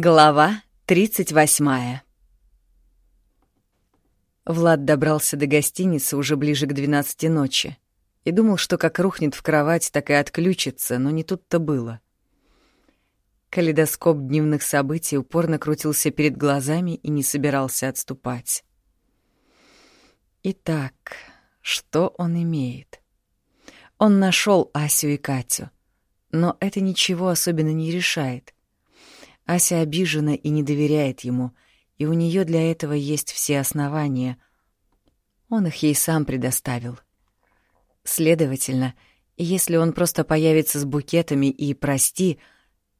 Глава 38 Влад добрался до гостиницы уже ближе к 12 ночи и думал, что как рухнет в кровать, так и отключится, но не тут-то было. Калейдоскоп дневных событий упорно крутился перед глазами и не собирался отступать. Итак, что он имеет? Он нашел Асю и Катю, но это ничего особенно не решает — Ася обижена и не доверяет ему, и у нее для этого есть все основания. Он их ей сам предоставил. Следовательно, если он просто появится с букетами и «прости»,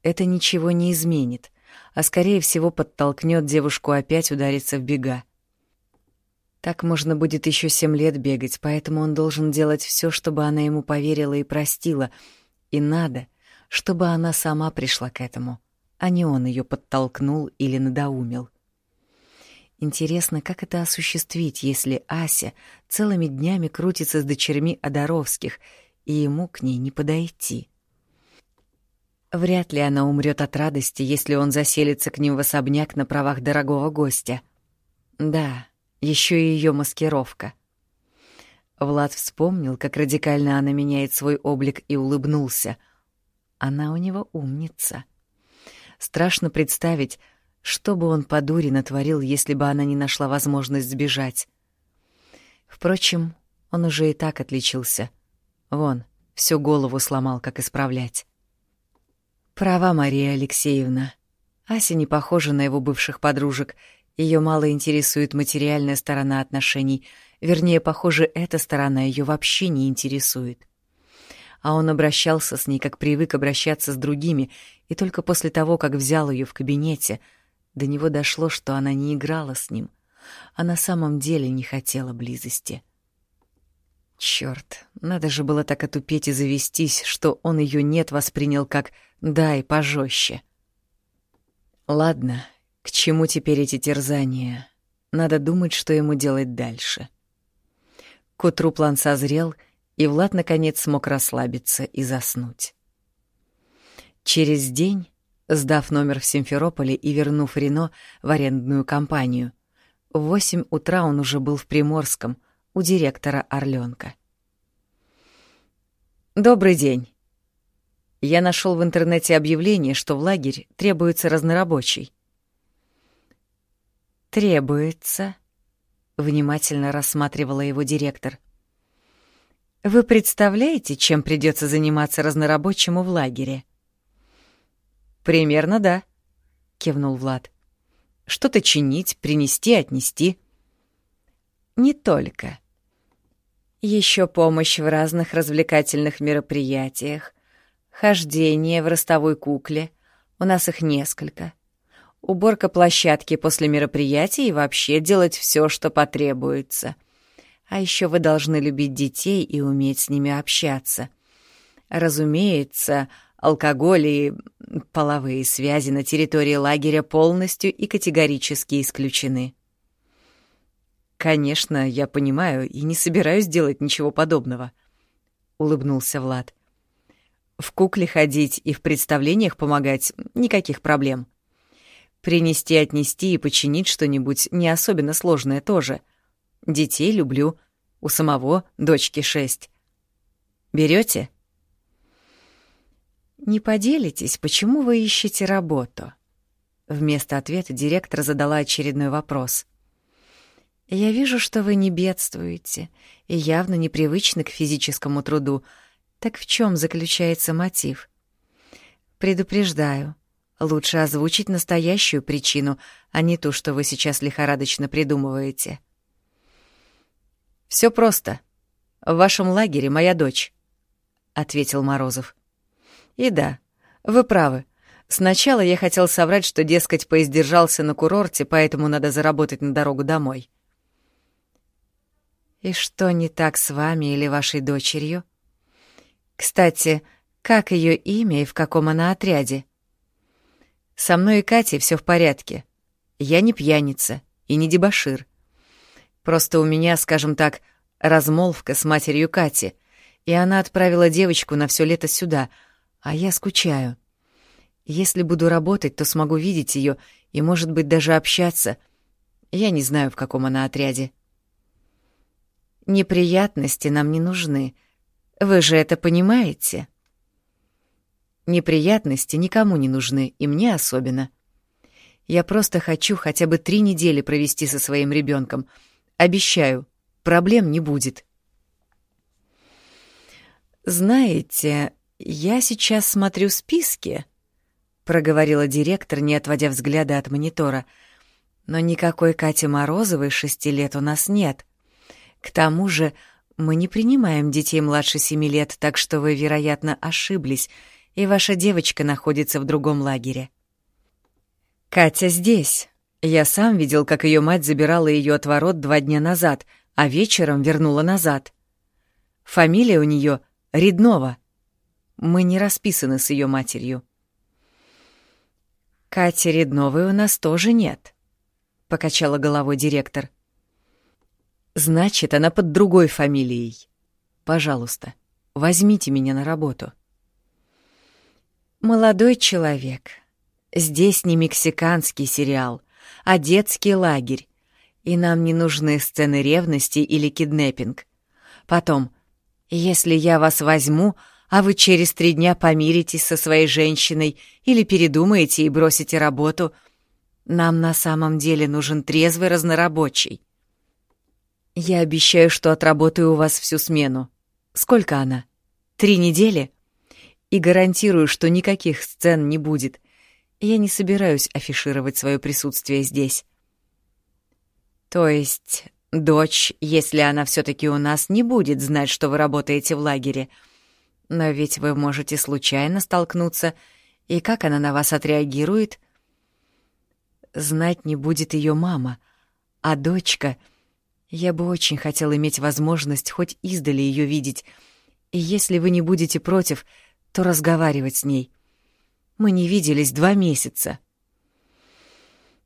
это ничего не изменит, а скорее всего подтолкнет девушку опять удариться в бега. Так можно будет еще семь лет бегать, поэтому он должен делать все, чтобы она ему поверила и простила, и надо, чтобы она сама пришла к этому а не он ее подтолкнул или надоумил. Интересно, как это осуществить, если Ася целыми днями крутится с дочерьми Одаровских, и ему к ней не подойти? Вряд ли она умрет от радости, если он заселится к ним в особняк на правах дорогого гостя. Да, еще и ее маскировка. Влад вспомнил, как радикально она меняет свой облик и улыбнулся. Она у него умница. Страшно представить, что бы он по дури натворил, если бы она не нашла возможность сбежать. Впрочем, он уже и так отличился. Вон, всю голову сломал, как исправлять. Права Мария Алексеевна. Ася не похожа на его бывших подружек. Ее мало интересует материальная сторона отношений. Вернее, похоже, эта сторона ее вообще не интересует а он обращался с ней, как привык обращаться с другими, и только после того, как взял ее в кабинете, до него дошло, что она не играла с ним, а на самом деле не хотела близости. Черт, надо же было так отупеть и завестись, что он ее нет воспринял как «дай пожестче». Ладно, к чему теперь эти терзания? Надо думать, что ему делать дальше. К утру план созрел — и Влад наконец смог расслабиться и заснуть. Через день, сдав номер в Симферополе и вернув Рено в арендную компанию, в восемь утра он уже был в Приморском у директора Орленка. «Добрый день. Я нашел в интернете объявление, что в лагерь требуется разнорабочий». «Требуется», — внимательно рассматривала его директор — вы представляете, чем придется заниматься разнорабочему в лагере? Примерно да, кивнул Влад. Что-то чинить, принести, отнести. Не только. Еще помощь в разных развлекательных мероприятиях, хождение в ростовой кукле. У нас их несколько. Уборка площадки после мероприятий и вообще делать все, что потребуется — а еще вы должны любить детей и уметь с ними общаться. Разумеется, алкоголь и половые связи на территории лагеря полностью и категорически исключены. «Конечно, я понимаю и не собираюсь делать ничего подобного», — улыбнулся Влад. «В кукле ходить и в представлениях помогать — никаких проблем. Принести, отнести и починить что-нибудь не особенно сложное тоже — Детей люблю. У самого дочки шесть. Берете? Не поделитесь, почему вы ищете работу? Вместо ответа директор задала очередной вопрос. Я вижу, что вы не бедствуете и явно непривычны к физическому труду. Так в чем заключается мотив? Предупреждаю, лучше озвучить настоящую причину, а не ту, что вы сейчас лихорадочно придумываете. Все просто. В вашем лагере моя дочь, ответил Морозов. И да, вы правы. Сначала я хотел соврать, что, дескать, поиздержался на курорте, поэтому надо заработать на дорогу домой. И что не так с вами или вашей дочерью? Кстати, как ее имя и в каком она отряде? Со мной и Катей все в порядке. Я не пьяница и не дебошир. Просто у меня, скажем так, размолвка с матерью Кати, и она отправила девочку на все лето сюда, а я скучаю. Если буду работать, то смогу видеть ее и, может быть, даже общаться. Я не знаю, в каком она отряде. Неприятности нам не нужны. Вы же это понимаете? Неприятности никому не нужны, и мне особенно. Я просто хочу хотя бы три недели провести со своим ребенком. Обещаю, проблем не будет. Знаете, я сейчас смотрю списки, проговорила директор, не отводя взгляда от монитора. Но никакой Кати Морозовой шести лет у нас нет. К тому же мы не принимаем детей младше семи лет, так что вы, вероятно, ошиблись, и ваша девочка находится в другом лагере. Катя здесь. Я сам видел, как ее мать забирала ее от ворот два дня назад, а вечером вернула назад. Фамилия у нее Реднова. Мы не расписаны с ее матерью. Кати Редновой у нас тоже нет, покачала головой директор. Значит, она под другой фамилией. Пожалуйста, возьмите меня на работу. Молодой человек, здесь не мексиканский сериал, а детский лагерь, и нам не нужны сцены ревности или киднеппинг. Потом, если я вас возьму, а вы через три дня помиритесь со своей женщиной или передумаете и бросите работу. Нам на самом деле нужен трезвый разнорабочий. Я обещаю, что отработаю у вас всю смену. Сколько она? Три недели? И гарантирую, что никаких сцен не будет. Я не собираюсь афишировать свое присутствие здесь. То есть дочь, если она все таки у нас, не будет знать, что вы работаете в лагере — но ведь вы можете случайно столкнуться, и как она на вас отреагирует? Знать не будет ее мама, а дочка... Я бы очень хотел иметь возможность хоть издали ее видеть, и если вы не будете против, то разговаривать с ней. Мы не виделись два месяца.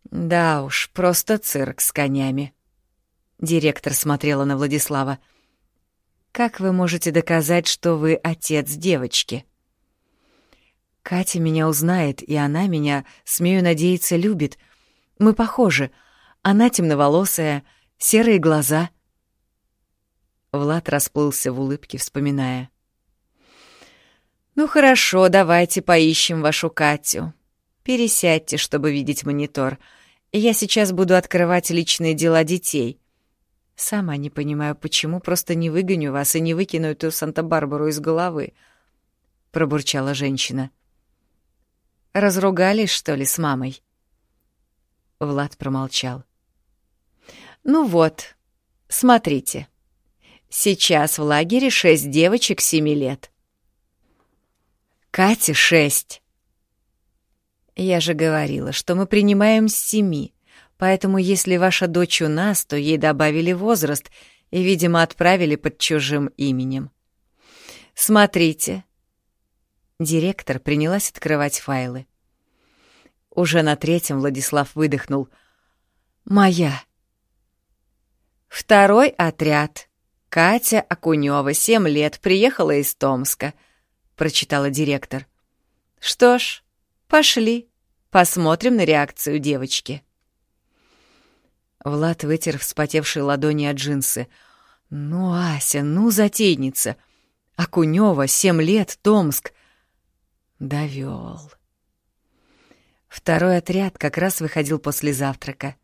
Да уж, просто цирк с конями. Директор смотрела на Владислава. — как вы можете доказать, что вы отец девочки? Катя меня узнает, и она меня, смею надеяться, любит. Мы похожи. Она темноволосая, серые глаза. Влад расплылся в улыбке, вспоминая. «Ну хорошо, давайте поищем вашу Катю. Пересядьте, чтобы видеть монитор. Я сейчас буду открывать личные дела детей. Сама не понимаю, почему просто не выгоню вас и не выкину эту Санта-Барбару из головы, пробурчала женщина. Разругались, что ли, с мамой? Влад промолчал. Ну вот, смотрите. Сейчас в лагере шесть девочек семи лет. Кате шесть. Я же говорила, что мы принимаем с семи. Поэтому если ваша дочь у нас, то ей добавили возраст и, видимо, отправили под чужим именем. Смотрите. Директор принялась открывать файлы. Уже на третьем Владислав выдохнул. «Моя». «Второй отряд. Катя Акунёва, семь лет, приехала из Томска», — прочитала директор. «Что ж, пошли, посмотрим на реакцию девочки». Влад вытер вспотевшие ладони от джинсы. «Ну, Ася, ну, затейница! Акунёва, семь лет, Томск!» Довёл. Второй отряд как раз выходил после завтрака.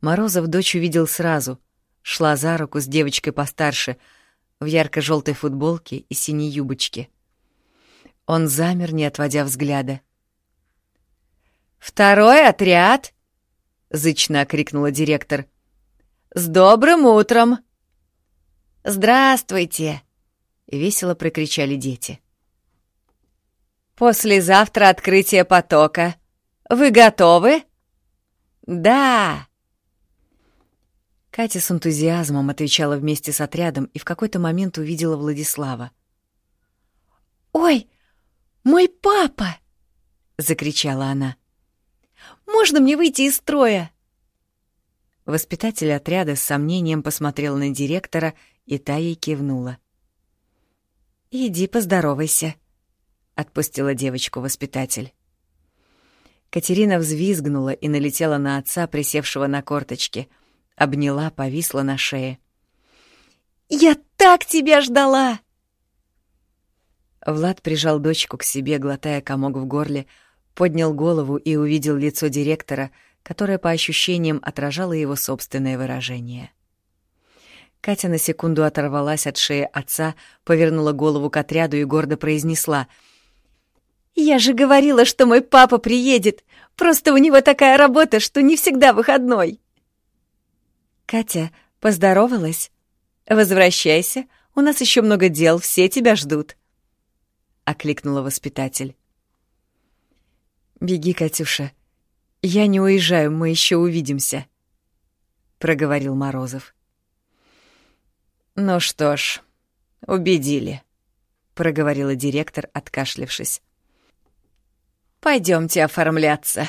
Морозов дочь увидел сразу. Шла за руку с девочкой постарше, в ярко-желтой футболке и синей юбочке. Он замер, не отводя взгляда. «Второй отряд!» — зычно окрикнула директор. «С добрым утром!» «Здравствуйте!» — весело прокричали дети. «Послезавтра открытие потока. Вы готовы?» «Да!» Катя с энтузиазмом отвечала вместе с отрядом и в какой-то момент увидела Владислава. «Ой, мой папа!» — закричала она. Можно мне выйти из строя?» Воспитатель отряда с сомнением посмотрел на директора, и та ей кивнула. «Иди поздоровайся», — отпустила девочку воспитатель. Катерина взвизгнула и налетела на отца, присевшего на корточки. Обняла, повисла на шее. «Я так тебя ждала!» Влад прижал дочку к себе, глотая комок в горле, поднял голову и увидел лицо директора, которое по ощущениям отражало его собственное выражение. Катя на секунду оторвалась от шеи отца, повернула голову к отряду и гордо произнесла — «Я же говорила, что мой папа приедет. Просто у него такая работа, что не всегда выходной». Катя поздоровалась. «Возвращайся, у нас еще много дел, все тебя ждут», — окликнула воспитатель. «Беги, Катюша. Я не уезжаю, мы еще увидимся», — проговорил Морозов. «Ну что ж, убедили», — проговорила директор, откашлившись. Пойдемте оформляться.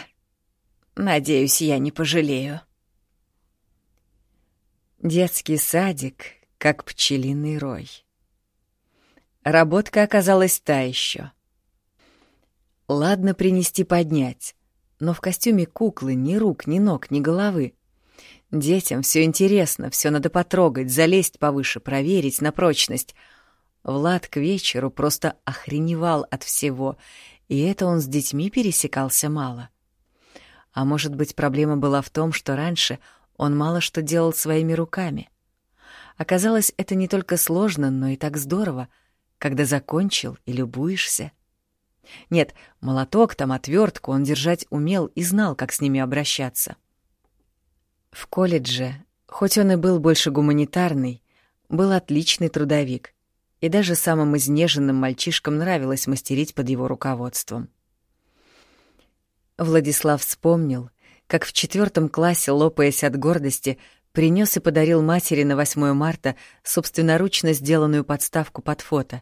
Надеюсь, я не пожалею. Детский садик, как пчелиный рой. Работка оказалась та еще. Ладно принести поднять, но в костюме куклы ни рук, ни ног, ни головы. Детям все интересно, все надо потрогать, залезть повыше, проверить на прочность. Влад к вечеру просто охреневал от всего и это он с детьми пересекался мало. А может быть, проблема была в том, что раньше он мало что делал своими руками. Оказалось, это не только сложно, но и так здорово, когда закончил и любуешься. Нет, молоток там, отвертку он держать умел и знал, как с ними обращаться. В колледже, хоть он и был больше гуманитарный, был отличный трудовик — и даже самым изнеженным мальчишкам нравилось мастерить под его руководством. Владислав вспомнил, как в четвертом классе, лопаясь от гордости, принес и подарил матери на 8 марта собственноручно сделанную подставку под фото,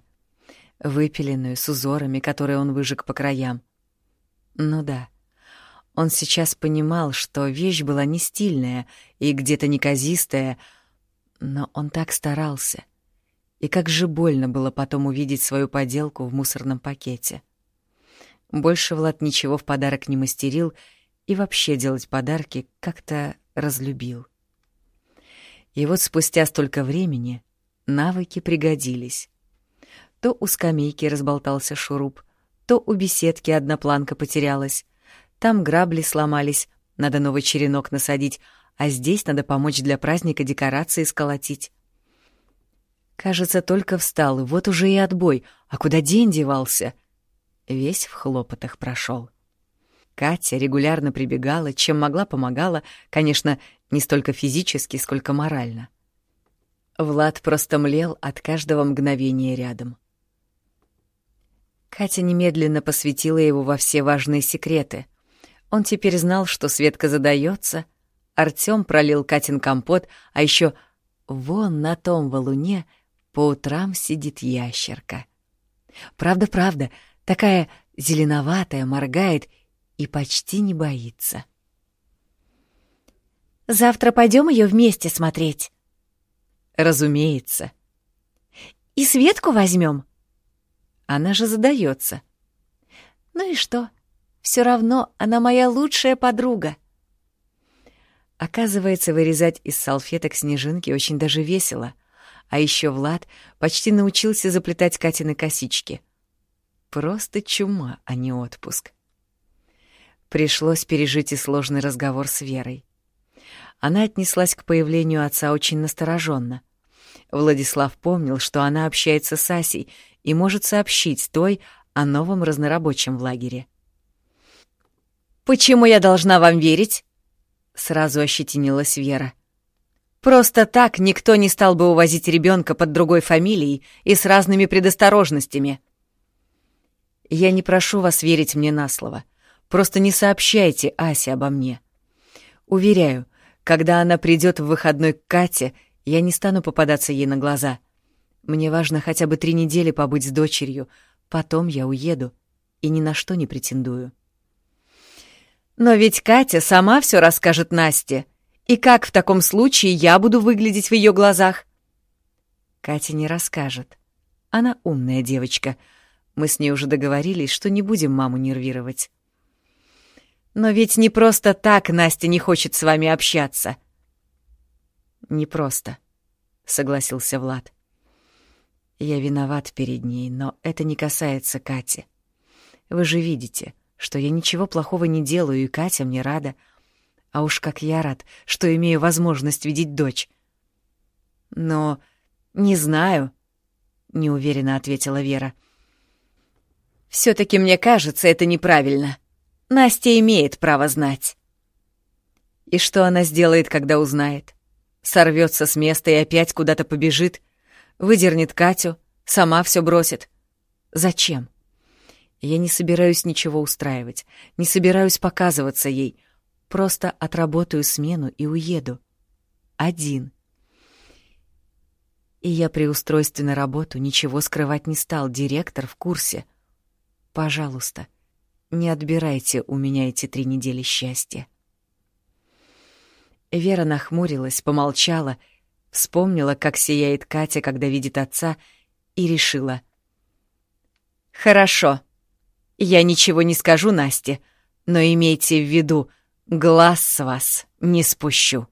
выпиленную с узорами, которые он выжег по краям. Ну да, он сейчас понимал, что вещь была не стильная и где-то неказистая, но он так старался. И как же больно было потом увидеть свою поделку в мусорном пакете. Больше Влад ничего в подарок не мастерил и вообще делать подарки как-то разлюбил. И вот спустя столько времени навыки пригодились. То у скамейки разболтался шуруп, то у беседки одна планка потерялась, там грабли сломались, надо новый черенок насадить, а здесь надо помочь для праздника декорации сколотить. Кажется, только встал, и вот уже и отбой. А куда день девался? Весь в хлопотах прошел. Катя регулярно прибегала, чем могла помогала, конечно, не столько физически, сколько морально. Влад просто млел от каждого мгновения рядом. Катя немедленно посвятила его во все важные секреты. Он теперь знал, что Светка задается, Артём пролил Катин компот, а еще вон на том валуне — по утрам сидит ящерка. Правда-правда, такая зеленоватая, моргает и почти не боится. «Завтра пойдем ее вместе смотреть?» «Разумеется». «И Светку возьмем?» Она же задается. «Ну и что? Все равно она моя лучшая подруга». Оказывается, вырезать из салфеток снежинки очень даже весело — а еще Влад почти научился заплетать Катины косички. Просто чума, а не отпуск. Пришлось пережить и сложный разговор с Верой. Она отнеслась к появлению отца очень настороженно. Владислав помнил, что она общается с Асей и может сообщить той о новом разнорабочем в лагере. «Почему я должна вам верить?» — сразу ощетинилась Вера. Просто так никто не стал бы увозить ребенка под другой фамилией и с разными предосторожностями. Я не прошу вас верить мне на слово. Просто не сообщайте Асе обо мне. Уверяю, когда она придет в выходной к Кате, я не стану попадаться ей на глаза. Мне важно хотя бы три недели побыть с дочерью, потом я уеду и ни на что не претендую. Но ведь Катя сама все расскажет Насте — и как в таком случае я буду выглядеть в ее глазах? Катя не расскажет. Она умная девочка. Мы с ней уже договорились, что не будем маму нервировать. Но ведь не просто так Настя не хочет с вами общаться. Не просто, согласился Влад. Я виноват перед ней, но это не касается Кати. Вы же видите, что я ничего плохого не делаю, и Катя мне рада. А уж как я рад, что имею возможность видеть дочь. Но не знаю, неуверенно ответила Вера. все таки мне кажется, это неправильно. Настя имеет право знать. И что она сделает, когда узнает? Сорвется с места и опять куда-то побежит, выдернет Катю, сама все бросит. Зачем? Я не собираюсь ничего устраивать, не собираюсь показываться ей. Просто отработаю смену и уеду. Один. И я при устройстве на работу ничего скрывать не стал, директор в курсе. Пожалуйста, — не отбирайте у меня эти три недели счастья. Вера нахмурилась, помолчала, вспомнила, как сияет Катя, когда видит отца, и решила. «Хорошо. Я ничего не скажу Насте, но имейте в виду, глаз с вас не спущу».